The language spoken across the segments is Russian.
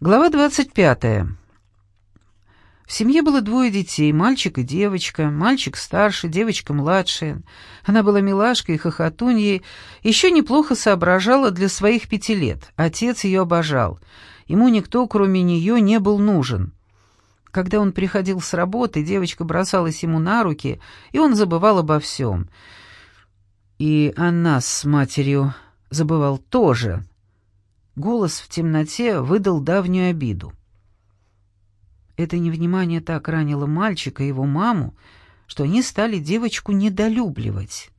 Глава 25. В семье было двое детей, мальчик и девочка, мальчик старше, девочка младшая. Она была милашкой и хохотуньей, еще неплохо соображала для своих пяти лет. Отец ее обожал. Ему никто, кроме нее, не был нужен. Когда он приходил с работы, девочка бросалась ему на руки, и он забывал обо всем. И о нас с матерью забывал тоже, Голос в темноте выдал давнюю обиду. Это невнимание так ранило мальчика и его маму, что они стали девочку недолюбливать.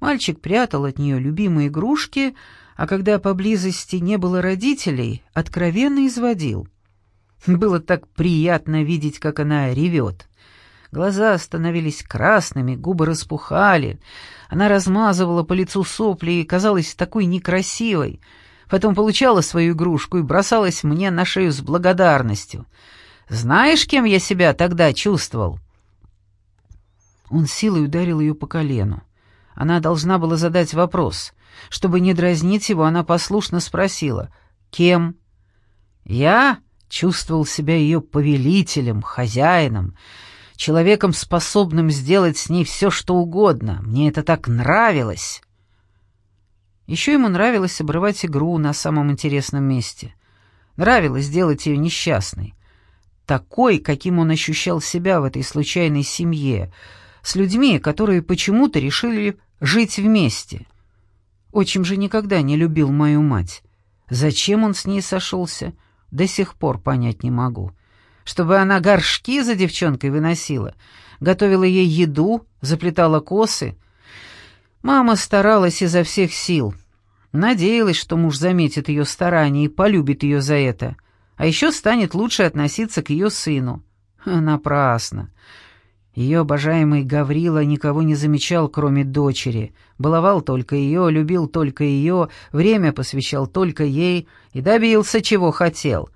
Мальчик прятал от нее любимые игрушки, а когда поблизости не было родителей, откровенно изводил. Было так приятно видеть, как она ревет. Глаза становились красными, губы распухали. Она размазывала по лицу сопли и казалась такой некрасивой — Потом получала свою игрушку и бросалась мне на шею с благодарностью. Знаешь, кем я себя тогда чувствовал?» Он силой ударил ее по колену. Она должна была задать вопрос. Чтобы не дразнить его, она послушно спросила «Кем?» «Я чувствовал себя ее повелителем, хозяином, человеком, способным сделать с ней все, что угодно. Мне это так нравилось». Еще ему нравилось обрывать игру на самом интересном месте. Нравилось делать ее несчастной. Такой, каким он ощущал себя в этой случайной семье, с людьми, которые почему-то решили жить вместе. Отчим же никогда не любил мою мать. Зачем он с ней сошелся, до сих пор понять не могу. Чтобы она горшки за девчонкой выносила, готовила ей еду, заплетала косы — Мама старалась изо всех сил. Надеялась, что муж заметит ее старания и полюбит ее за это, а еще станет лучше относиться к ее сыну. Напрасно. Ее обожаемый Гаврила никого не замечал, кроме дочери. Баловал только ее, любил только ее, время посвящал только ей и добился, чего хотел.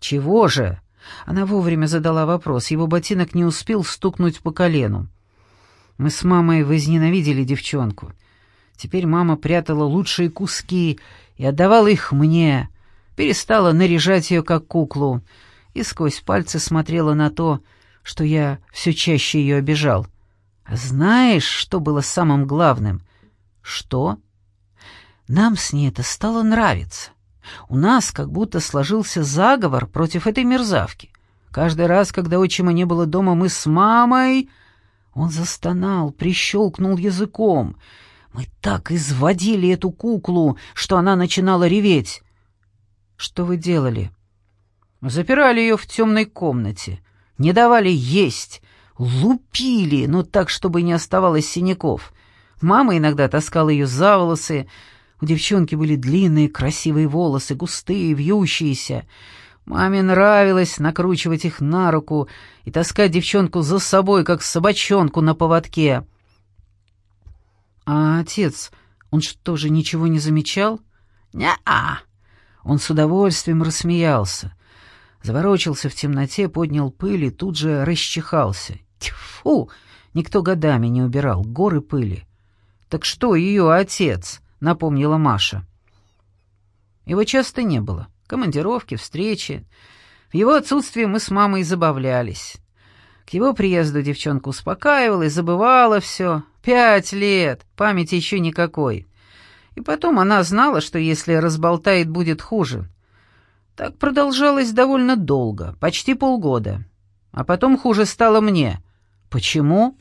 «Чего же?» Она вовремя задала вопрос, его ботинок не успел стукнуть по колену. Мы с мамой возненавидели девчонку. Теперь мама прятала лучшие куски и отдавала их мне, перестала наряжать ее как куклу и сквозь пальцы смотрела на то, что я все чаще ее обижал. А знаешь, что было самым главным? Что? Нам с ней это стало нравиться. У нас как будто сложился заговор против этой мерзавки. Каждый раз, когда отчима не было дома, мы с мамой он застонал, прищелкнул языком. Мы так изводили эту куклу, что она начинала реветь. «Что вы делали?» «Запирали ее в темной комнате, не давали есть, лупили, но так, чтобы не оставалось синяков. Мама иногда таскала ее за волосы. У девчонки были длинные красивые волосы, густые, вьющиеся. Маме нравилось накручивать их на руку и таскать девчонку за собой, как собачонку на поводке. А отец, он что же ничего не замечал? Не-а. Он с удовольствием рассмеялся. Заворочился в темноте, поднял пыль и тут же расчихался. Тьфу! Никто годами не убирал, горы пыли. «Так что ее отец?» — напомнила Маша. Его часто не было командировки, встречи. В его отсутствие мы с мамой забавлялись. К его приезду девчонка успокаивала и забывала все. Пять лет, памяти еще никакой. И потом она знала, что если разболтает, будет хуже. Так продолжалось довольно долго, почти полгода. А потом хуже стало мне. Почему?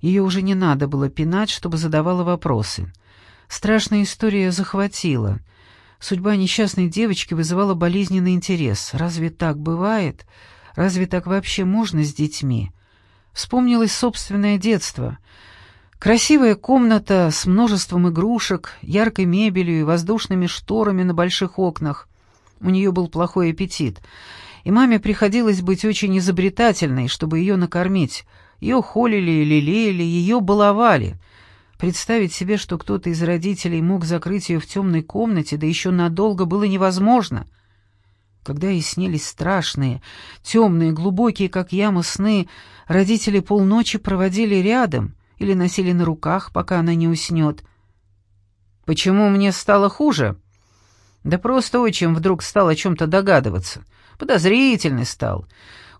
Ее уже не надо было пинать, чтобы задавала вопросы. Страшная история захватила — Судьба несчастной девочки вызывала болезненный интерес. Разве так бывает? Разве так вообще можно с детьми? Вспомнилось собственное детство. Красивая комната с множеством игрушек, яркой мебелью и воздушными шторами на больших окнах. У нее был плохой аппетит, и маме приходилось быть очень изобретательной, чтобы ее накормить. Ее холили, лелеяли, ее баловали — Представить себе, что кто-то из родителей мог закрыть ее в темной комнате, да еще надолго, было невозможно. Когда ей снились страшные, темные, глубокие, как яма, сны, родители полночи проводили рядом или носили на руках, пока она не уснет. «Почему мне стало хуже?» Да просто отчим вдруг стал о чем-то догадываться. Подозрительный стал.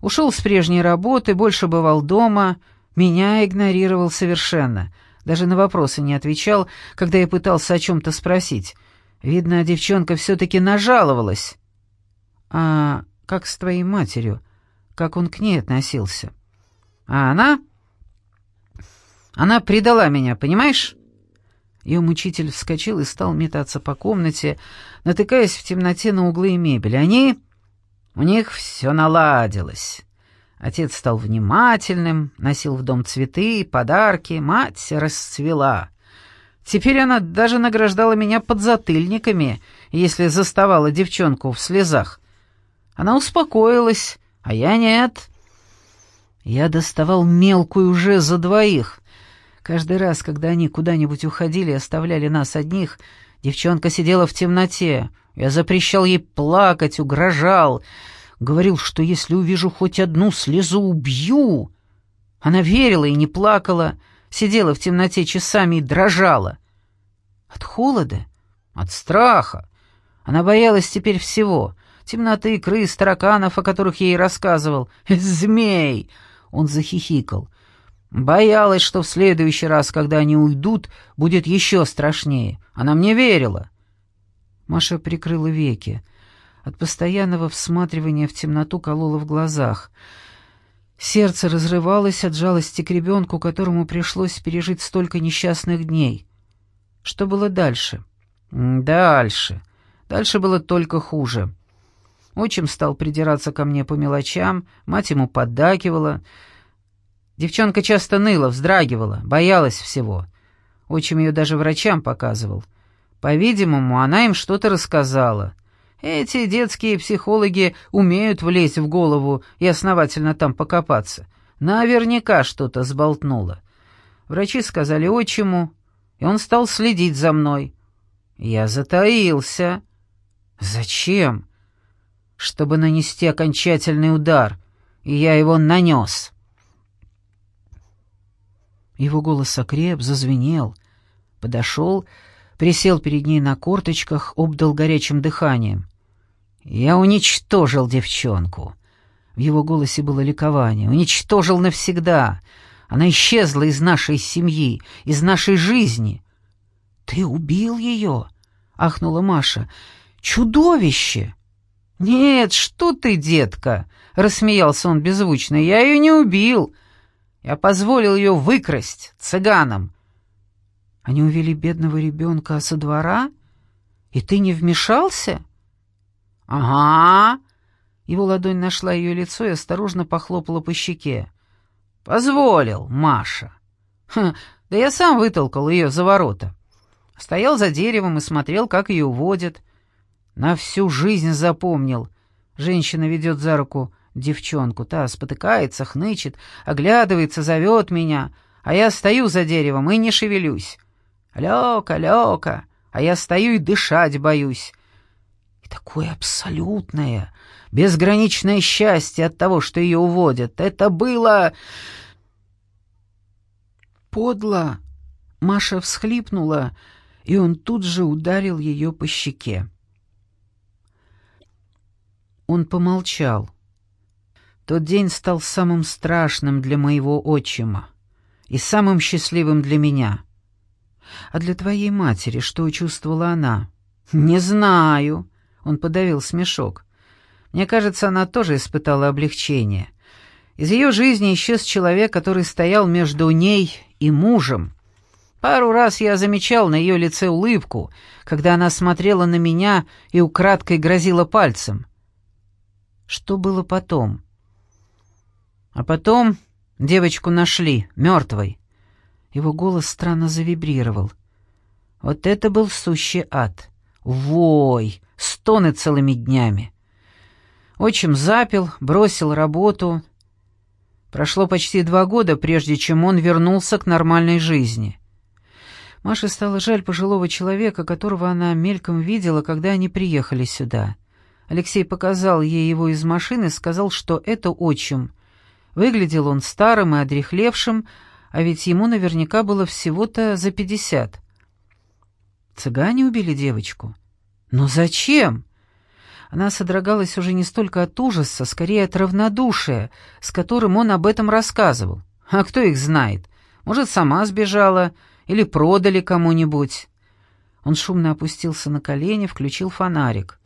Ушел с прежней работы, больше бывал дома, меня игнорировал совершенно. Даже на вопросы не отвечал, когда я пытался о чем-то спросить. Видно, девчонка все-таки нажаловалась. «А как с твоей матерью? Как он к ней относился?» «А она?» «Она предала меня, понимаешь?» Ее мучитель вскочил и стал метаться по комнате, натыкаясь в темноте на углы и мебель. Они... У них все наладилось. Отец стал внимательным, носил в дом цветы, подарки, мать расцвела. Теперь она даже награждала меня подзатыльниками, если заставала девчонку в слезах. Она успокоилась, а я нет. Я доставал мелкую уже за двоих. Каждый раз, когда они куда-нибудь уходили и оставляли нас одних, девчонка сидела в темноте. Я запрещал ей плакать, угрожал, говорил, что если увижу хоть одну слезу, убью. Она верила и не плакала, сидела в темноте часами и дрожала. От холода, от страха. Она боялась теперь всего — темноты, крыс, тараканов, о которых ей рассказывал. «Змей!» — он захихикал. Боялась, что в следующий раз, когда они уйдут, будет еще страшнее. Она мне верила. Маша прикрыла веки. От постоянного всматривания в темноту колола в глазах. Сердце разрывалось от жалости к ребенку, которому пришлось пережить столько несчастных дней. Что было дальше? Дальше. Дальше было только хуже. Отчим стал придираться ко мне по мелочам, мать ему поддакивала. Девчонка часто ныла, вздрагивала, боялась всего. Отчим ее даже врачам показывал. По-видимому, она им что-то рассказала. Эти детские психологи умеют влезть в голову и основательно там покопаться. Наверняка что-то сболтнуло. Врачи сказали отчиму, и он стал следить за мной. Я затаился. Зачем? Чтобы нанести окончательный удар, и я его нанес. Его голос окреп, зазвенел, подошел присел перед ней на корточках, обдал горячим дыханием. «Я уничтожил девчонку». В его голосе было ликование. «Уничтожил навсегда. Она исчезла из нашей семьи, из нашей жизни». «Ты убил ее?» — ахнула Маша. «Чудовище!» «Нет, что ты, детка!» — рассмеялся он беззвучно. «Я ее не убил. Я позволил ее выкрасть цыганам. Они увели бедного ребенка со двора, и ты не вмешался? Ага. Его ладонь нашла ее лицо и осторожно похлопала по щеке. Позволил, Маша. Ха, да я сам вытолкал ее за ворота. Стоял за деревом и смотрел, как ее уводят. На всю жизнь запомнил. Женщина ведет за руку девчонку, та спотыкается, хнычет, оглядывается, зовет меня, а я стою за деревом и не шевелюсь. Лёка, Лёка, а я стою и дышать боюсь. И такое абсолютное, безграничное счастье от того, что ее уводят. Это было... Подло. Маша всхлипнула, и он тут же ударил ее по щеке. Он помолчал. Тот день стал самым страшным для моего отчима и самым счастливым для меня. А для твоей матери что чувствовала она? Не знаю. Он подавил смешок. Мне кажется, она тоже испытала облегчение. Из ее жизни исчез человек, который стоял между ней и мужем. Пару раз я замечал на ее лице улыбку, когда она смотрела на меня и украдкой грозила пальцем. Что было потом? А потом девочку нашли, мертвой. Его голос странно завибрировал. Вот это был сущий ад. Вой, стоны целыми днями. Отчим запил, бросил работу. Прошло почти два года, прежде чем он вернулся к нормальной жизни. Маше стало жаль пожилого человека, которого она мельком видела, когда они приехали сюда. Алексей показал ей его из машины, сказал, что это отчим. Выглядел он старым и одрехлевшим, а ведь ему наверняка было всего-то за пятьдесят. Цыгане убили девочку? «Но зачем?» Она содрогалась уже не столько от ужаса, скорее от равнодушия, с которым он об этом рассказывал. А кто их знает? Может, сама сбежала или продали кому-нибудь. Он шумно опустился на колени, включил фонарик.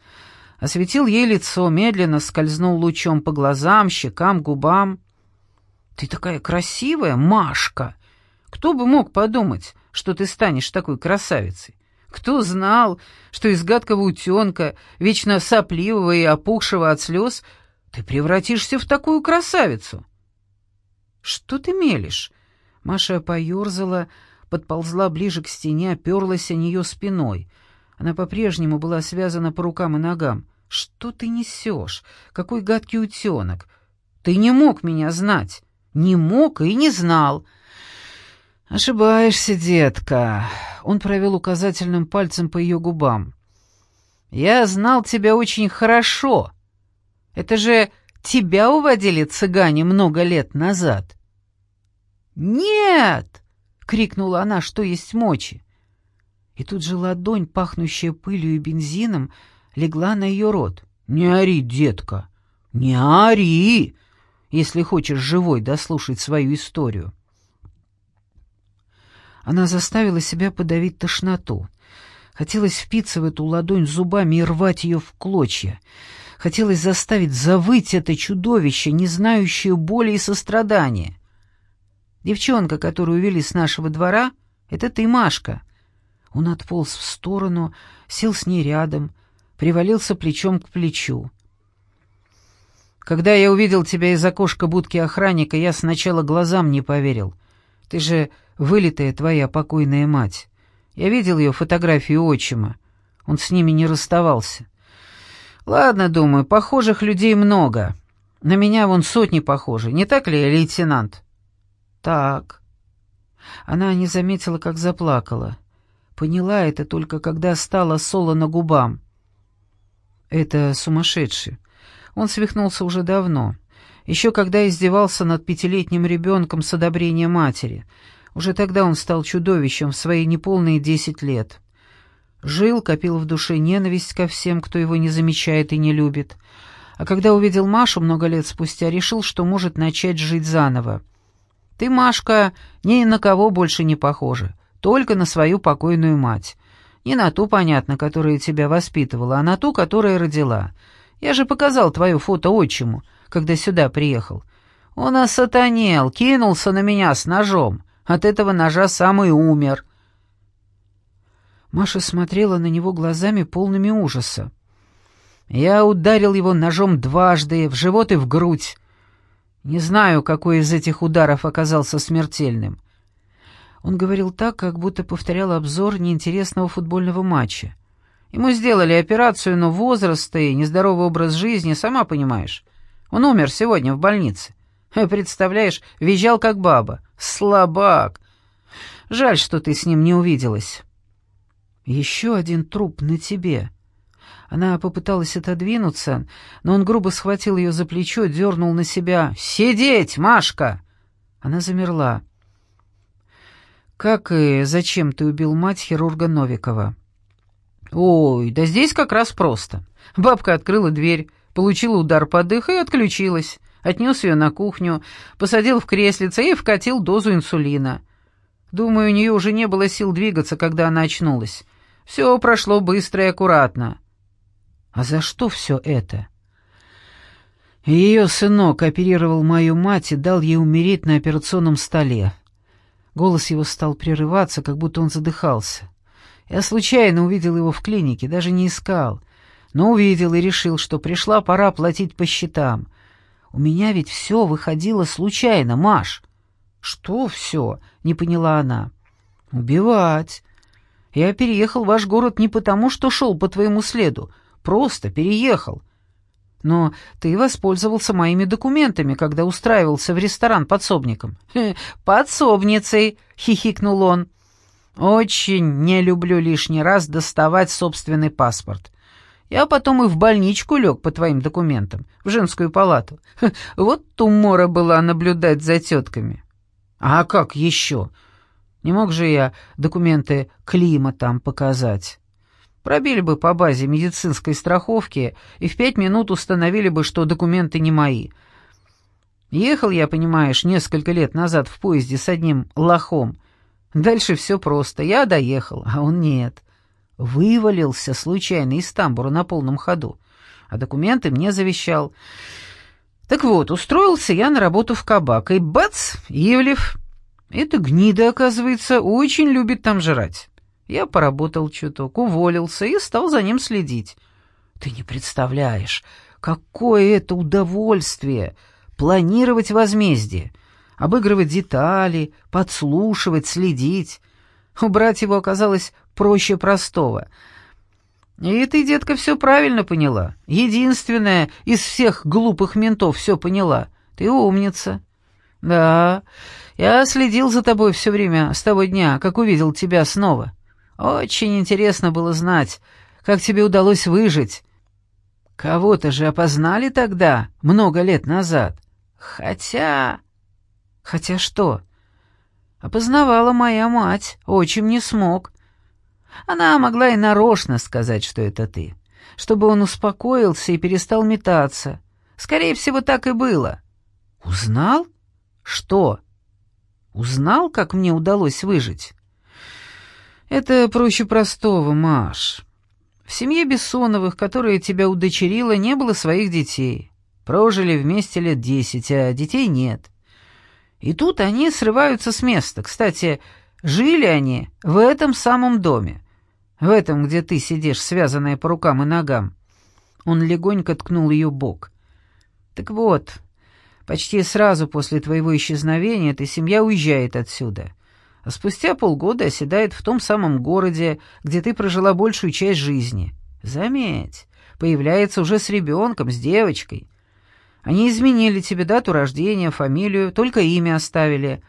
Осветил ей лицо, медленно скользнул лучом по глазам, щекам, губам. «Ты такая красивая, Машка! Кто бы мог подумать, что ты станешь такой красавицей? Кто знал, что из гадкого утенка, вечно сопливого и опухшего от слез, ты превратишься в такую красавицу?» «Что ты мелешь?» Маша поерзала, подползла ближе к стене, оперлась о нее спиной. Она по-прежнему была связана по рукам и ногам. «Что ты несешь? Какой гадкий утенок! Ты не мог меня знать! Не мог и не знал!» «Ошибаешься, детка!» Он провел указательным пальцем по ее губам. «Я знал тебя очень хорошо. Это же тебя уводили цыгане много лет назад». «Нет!» — крикнула она, что есть мочи. И тут же ладонь, пахнущая пылью и бензином, легла на ее рот. «Не ори, детка, не ори, если хочешь живой дослушать свою историю». Она заставила себя подавить тошноту. Хотелось впиться в эту ладонь зубами и рвать ее в клочья. Хотелось заставить завыть это чудовище, не знающее боли и сострадания. Девчонка, которую увели с нашего двора, — это ты, Машка. Он отполз в сторону, сел с ней рядом, привалился плечом к плечу. Когда я увидел тебя из окошка будки охранника, я сначала глазам не поверил. Ты же вылитая твоя покойная мать. Я видел ее фотографию отчима. Он с ними не расставался. Ладно, думаю, похожих людей много. На меня вон сотни похожи, не так ли, лейтенант? Так. Она не заметила, как заплакала. Поняла это только, когда стало солоно губам. Это сумасшедший. Он свихнулся уже давно. Еще когда издевался над пятилетним ребенком с одобрения матери — уже тогда он стал чудовищем в свои неполные десять лет. Жил, копил в душе ненависть ко всем, кто его не замечает и не любит. А когда увидел Машу много лет спустя, решил, что может начать жить заново. «Ты, Машка, ни на кого больше не похожа, только на свою покойную мать. Не на ту, понятно, которая тебя воспитывала, а на ту, которая родила. Я же показал твое фото отчиму, когда сюда приехал. Он осатанел, кинулся на меня с ножом. От этого ножа сам и умер». Маша смотрела на него глазами полными ужаса. «Я ударил его ножом дважды, в живот и в грудь. Не знаю, какой из этих ударов оказался смертельным». Он говорил так, как будто повторял обзор неинтересного футбольного матча. Ему сделали операцию, но возраст и нездоровый образ жизни, сама понимаешь. Он умер сегодня в больнице. Представляешь, визжал как баба. Слабак. Жаль, что ты с ним не увиделась. Еще один труп на тебе. Она попыталась отодвинуться, но он грубо схватил ее за плечо, дернул на себя. «Сидеть, Машка!» Она замерла. «Как и зачем ты убил мать хирурга Новикова?» «Ой, да здесь как раз просто. Бабка открыла дверь, получила удар под дых и отключилась отнес ее на кухню, посадил в креслице и вкатил дозу инсулина. Думаю, у нее уже не было сил двигаться, когда она очнулась. Все прошло быстро и аккуратно. А за что все это? Ее сынок оперировал мою мать и дал ей умереть на операционном столе. Голос его стал прерываться, как будто он задыхался. Я случайно увидел его в клинике, даже не искал, но увидел и решил, что пришла пора платить по счетам — у меня ведь все выходило случайно, Маш». «Что все?» — не поняла она. «Убивать. Я переехал в ваш город не потому, что шел по твоему следу, просто переехал. Но ты воспользовался моими документами, когда устраивался в ресторан подсобником». «Подсобницей!» — хихикнул он. «Очень не люблю лишний раз доставать собственный паспорт. Я потом и в больничку лег по твоим документам, в женскую палату. Вот тумора была наблюдать за тетками. А как еще? Не мог же я документы Клима там показать? Пробили бы по базе медицинской страховки и в пять минут установили бы, что документы не мои. Ехал я, понимаешь, несколько лет назад в поезде с одним лохом. Дальше все просто. Я доехал, а он нет. Вывалился случайно из тамбура на полном ходу, а документы мне завещал. Так вот, устроился я на работу в кабак, и бац, Ивлев. Эта гнида, оказывается, очень любит там жрать. Я поработал чуток, уволился и стал за ним следить. Ты не представляешь, какое это удовольствие планировать возмездие, обыгрывать детали, подслушивать, следить. Убрать его оказалось проще простого — «И ты, детка, все правильно поняла. Единственная из всех глупых ментов все поняла. Ты умница». «Да, я следил за тобой все время с того дня, как увидел тебя снова. Очень интересно было знать, как тебе удалось выжить. Кого-то же опознали тогда, много лет назад. Хотя...» «Хотя что?» «Опознавала моя мать, очень не смог». Она могла и нарочно сказать, что это ты, чтобы он успокоился и перестал метаться. Скорее всего, так и было. Узнал? Что? Узнал, как мне удалось выжить? Это проще простого, Маш. В семье Бессоновых, которая тебя удочерила, не было своих детей. Прожили вместе лет десять, а детей нет. И тут они срываются с места. Кстати, жили они в этом самом доме. В этом, где ты сидишь, связанная по рукам и ногам». Он легонько ткнул ее бок. «Так вот, почти сразу после твоего исчезновения эта семья уезжает отсюда, а спустя полгода оседает в том самом городе, где ты прожила большую часть жизни. Заметь, появляется уже с ребенком, с девочкой. Они изменили тебе дату рождения, фамилию, только имя оставили.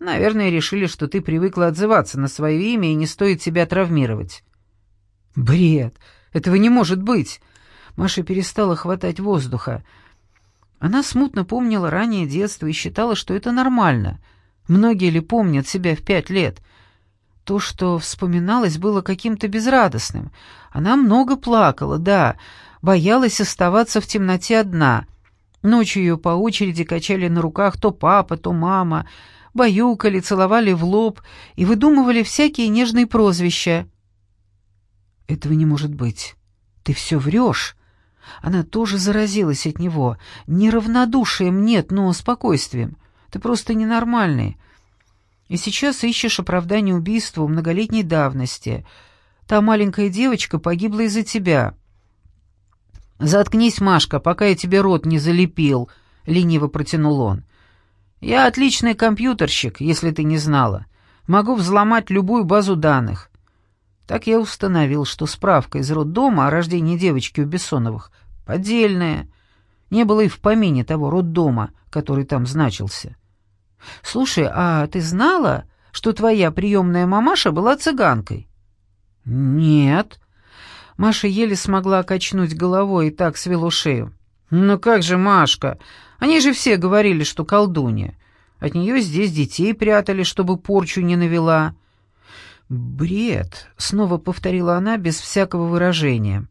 Наверное, решили, что ты привыкла отзываться на свое имя и не стоит себя травмировать. Бред! Этого не может быть! Маша перестала хватать воздуха. Она смутно помнила раннее детство и считала, что это нормально. Многие ли помнят себя в пять лет? То, что вспоминалось, было каким-то безрадостным. Она много плакала, да, боялась оставаться в темноте одна. Ночью ее по очереди качали на руках то папа, то мама, баюкали, целовали в лоб и выдумывали всякие нежные прозвища. «Этого не может быть. Ты все врешь». Она тоже заразилась от него. Неравнодушием нет, но спокойствием. Ты просто ненормальный. И сейчас ищешь оправдание убийству многолетней давности. Та маленькая девочка погибла из-за тебя. «Заткнись, Машка, пока я тебе рот не залепил», — лениво протянул он. «Я отличный компьютерщик, если ты не знала. Могу взломать любую базу данных. Так я установил, что справка из роддома о рождении девочки у Бессоновых поддельная. Не было и в помине того роддома, который там значился. Слушай, а ты знала, что твоя приемная мамаша была цыганкой? Нет. Маша еле смогла качнуть головой и так свело шею. «Ну как же, Машка? Они же все говорили, что колдунья. От нее здесь детей прятали, чтобы порчу не навела. «Бред!» — снова повторила она без всякого выражения.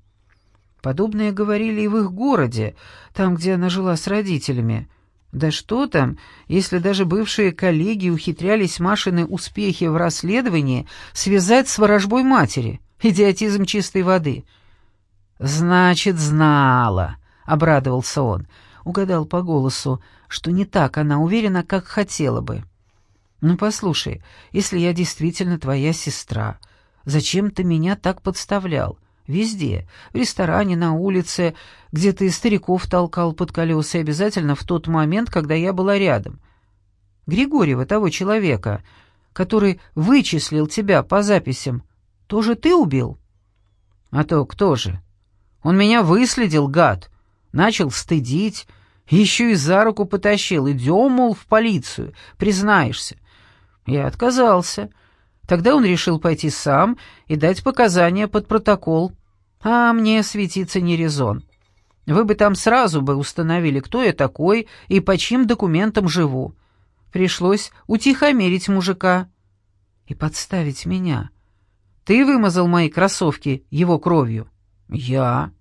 Подобное говорили и в их городе, там, где она жила с родителями. Да что там, если даже бывшие коллеги ухитрялись Машины успехи в расследовании связать с ворожбой матери. Идиотизм чистой воды. «Значит, знала», — обрадовался он. Угадал по голосу, что не так она уверена, как хотела бы. «Ну, послушай, если я действительно твоя сестра, зачем ты меня так подставлял? Везде, в ресторане, на улице, где ты стариков толкал под колеса, обязательно в тот момент, когда я была рядом. Григорьева, того человека, который вычислил тебя по записям, тоже ты убил?» «А то кто же? Он меня выследил, гад, начал стыдить». Еще и за руку потащил. Идем, мол, в полицию, признаешься. Я отказался. Тогда он решил пойти сам и дать показания под протокол. А мне светиться не резон. Вы бы там сразу бы установили, кто я такой и по чьим документам живу. Пришлось утихомирить мужика и подставить меня. ты вымазал мои кроссовки его кровью?» «Я?»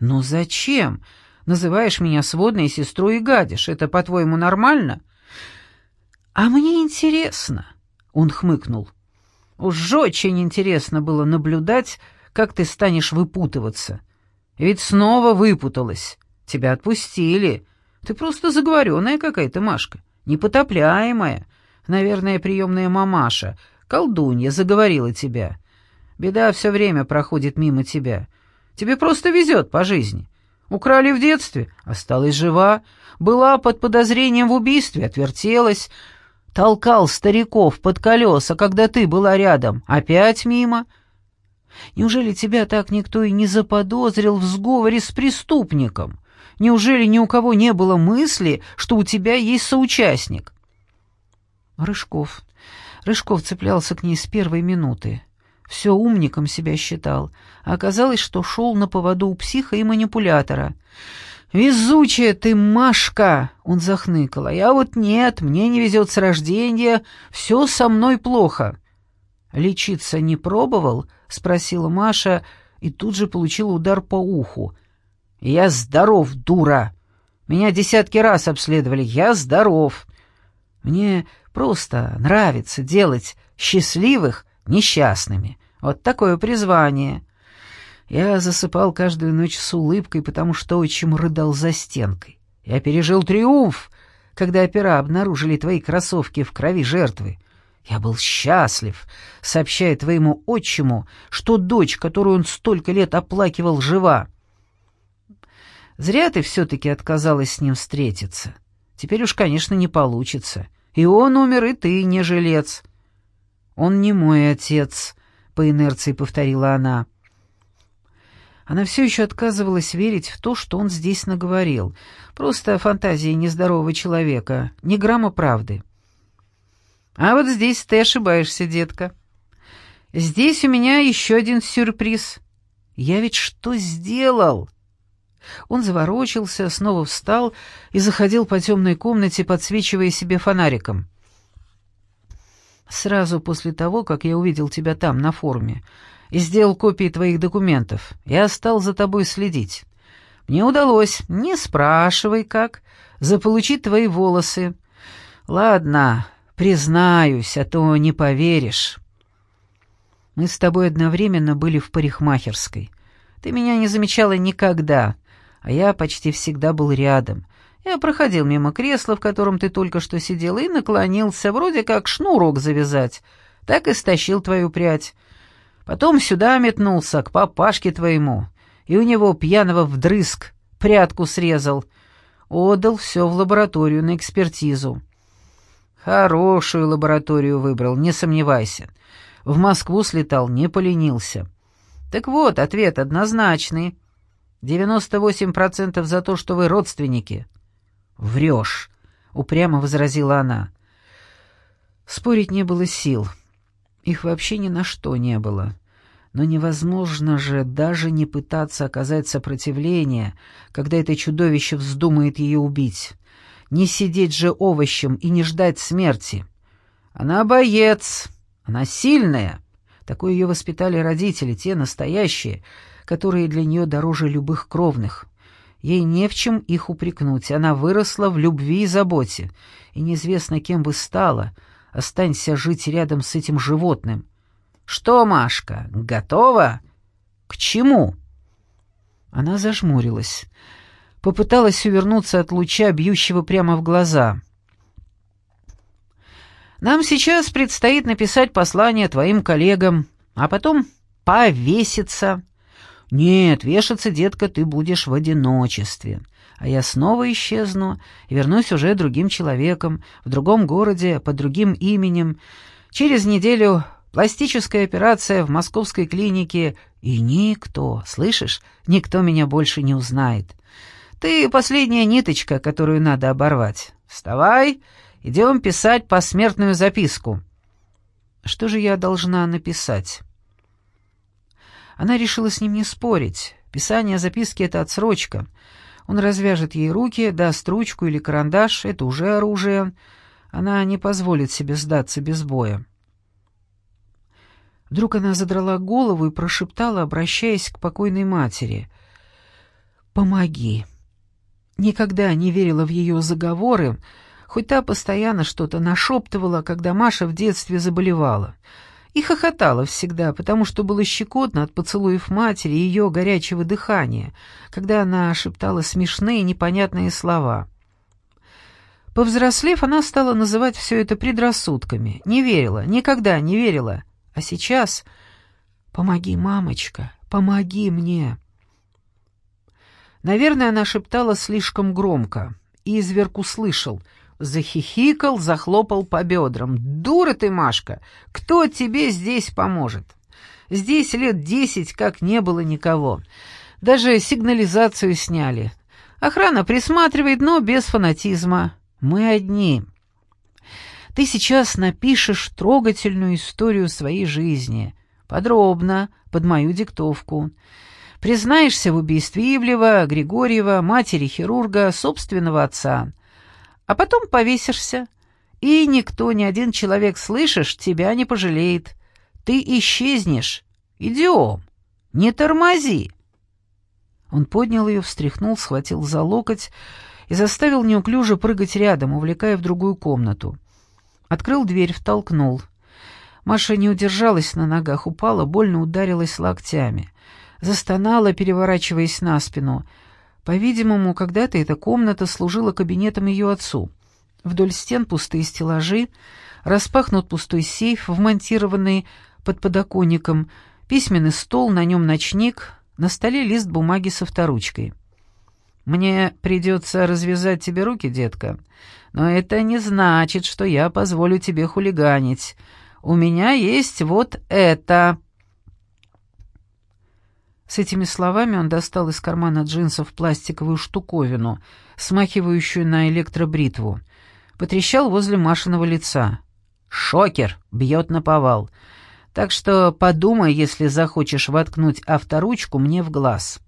«Ну зачем? Называешь меня сводной сестрой и гадишь. Это, по-твоему, нормально?» «А мне интересно», — он хмыкнул. «Уж очень интересно было наблюдать, как ты станешь выпутываться. Ведь снова выпуталась. Тебя отпустили. Ты просто заговоренная какая-то, Машка, непотопляемая. Наверное, приемная мамаша, колдунья, заговорила тебя. Беда все время проходит мимо тебя. Тебе просто везет по жизни. Украли в детстве, осталась жива, была под подозрением в убийстве, отвертелась, толкал стариков под колеса, когда ты была рядом, опять мимо. Неужели тебя так никто и не заподозрил в сговоре с преступником? Неужели ни у кого не было мысли, что у тебя есть соучастник? Рыжков. Рыжков цеплялся к ней с первой минуты. Все умником себя считал, а оказалось, что шел на поводу у психа и манипулятора. «Везучая ты, Машка!» — он захныкал. «А я вот нет, мне не везет с рождения, все со мной плохо». «Лечиться не пробовал?» — спросила Маша и тут же получила удар по уху. «Я здоров, дура! Меня десятки раз обследовали, я здоров! Мне просто нравится делать счастливых несчастными. Вот такое призвание!» Я засыпал каждую ночь с улыбкой, потому что отчим рыдал за стенкой. Я пережил триумф, когда опера обнаружили твои кроссовки в крови жертвы. Я был счастлив, сообщая твоему отчиму, что дочь, которую он столько лет оплакивал, жива. Зря ты все-таки отказалась с ним встретиться. Теперь уж, конечно, не получится. И он умер, и ты не жилец. Он не мой отец, — по инерции повторила она. Она все еще отказывалась верить в то, что он здесь наговорил. Просто фантазии нездорового человека, ни грамма правды. А вот здесь ты ошибаешься, детка. Здесь у меня еще один сюрприз. Я ведь что сделал? Он заворочился, снова встал и заходил по темной комнате, подсвечивая себе фонариком. «Сразу после того, как я увидел тебя там, на форуме, и сделал копии твоих документов, я стал за тобой следить. Мне удалось, не спрашивай как, заполучить твои волосы. Ладно, Признаюсь, а то не поверишь. Мы с тобой одновременно были в парикмахерской. Ты меня не замечала никогда, а я почти всегда был рядом. Я проходил мимо кресла, в котором ты только что сидела, и наклонился, вроде как шнурок завязать. Так и стащил твою прядь. Потом сюда метнулся, к папашке твоему, и у него пьяного вдрызг прядку срезал. Отдал все в лабораторию на экспертизу. Хорошую лабораторию выбрал, не сомневайся. В Москву слетал, не поленился. Так вот, ответ однозначный. 98% за то, что вы родственники. Врешь, упрямо возразила она. Спорить не было сил. Их вообще ни на что не было. Но невозможно же даже не пытаться оказать сопротивление, когда это чудовище вздумает ее убить. Не сидеть же овощем и не ждать смерти. Она боец, она сильная. Такой ее воспитали родители, те настоящие, которые для нее дороже любых кровных. Ей не в чем их упрекнуть, она выросла в любви и заботе, и неизвестно, кем бы стала, останься жить рядом с этим животным. «Что, Машка, готова? К чему?» Она зажмурилась попыталась увернуться от луча, бьющего прямо в глаза. «Нам сейчас предстоит написать послание твоим коллегам, а потом повеситься. Нет, вешаться, детка, ты будешь в одиночестве. А я снова исчезну и вернусь уже другим человеком, в другом городе, под другим именем. Через неделю пластическая операция в московской клинике, и никто, слышишь, никто меня больше не узнает». Ты последняя ниточка, которую надо оборвать. Вставай, идем писать посмертную записку. Что же я должна написать? Она решила с ним не спорить. Писание записки — это отсрочка. Он развяжет ей руки, даст ручку или карандаш — это уже оружие. Она не позволит себе сдаться без боя. Вдруг она задрала голову и прошептала, обращаясь к покойной матери. «Помоги». Никогда не верила в ее заговоры, хоть та постоянно что-то нашептывала, когда Маша в детстве заболевала. И хохотала всегда, потому что было щекотно от поцелуев матери и ее горячего дыхания, когда она шептала смешные непонятные слова. Повзрослев, она стала называть все это предрассудками. Не верила, никогда не верила. А сейчас... «Помоги, мамочка, помоги мне!» Наверное, она шептала слишком громко, и изверг услышал. Захихикал, захлопал по бедрам. «Дура ты, Машка! Кто тебе здесь поможет? Здесь лет десять как не было никого. Даже сигнализацию сняли. Охрана присматривает, но без фанатизма. Мы одни. Ты сейчас напишешь трогательную историю своей жизни. Подробно, под мою диктовку. Признаешься в убийстве Ивлева, Григорьева, матери хирурга, собственного отца. А потом повесишься. И никто, ни один человек, слышишь, тебя не пожалеет. Ты исчезнешь. Идем. Не тормози. Он поднял ее, встряхнул, схватил за локоть и заставил неуклюже прыгать рядом, увлекая в другую комнату. Открыл дверь, втолкнул. Маша не удержалась на ногах, упала, больно ударилась локтями. Застонала, переворачиваясь на спину. По-видимому, когда-то эта комната служила кабинетом ее отцу. Вдоль стен пустые стеллажи, распахнут пустой сейф, вмонтированный под подоконником, письменный стол, на нем ночник, на столе лист бумаги со вторучкой. Мне придется развязать тебе руки, детка, но это не значит, что я позволю тебе хулиганить. У меня есть вот это». С этими словами он достал из кармана джинсов пластиковую штуковину, смахивающую на электробритву. Потрещал возле Машиного лица. «Шокер! Бьет на повал. Так что подумай, если захочешь воткнуть авторучку мне в глаз».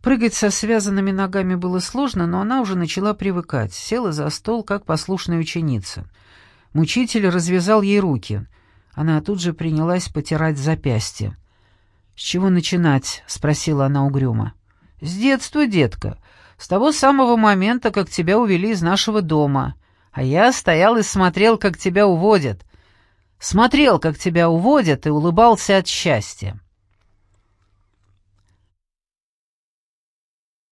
Прыгать со связанными ногами было сложно, но она уже начала привыкать, села за стол, как послушная ученица. Мучитель развязал ей руки. Она тут же принялась потирать запястье. «С чего начинать?» — спросила она угрюмо. «С детства, детка. С того самого момента, как тебя увели из нашего дома. А я стоял и смотрел, как тебя уводят. Смотрел, как тебя уводят, и улыбался от счастья».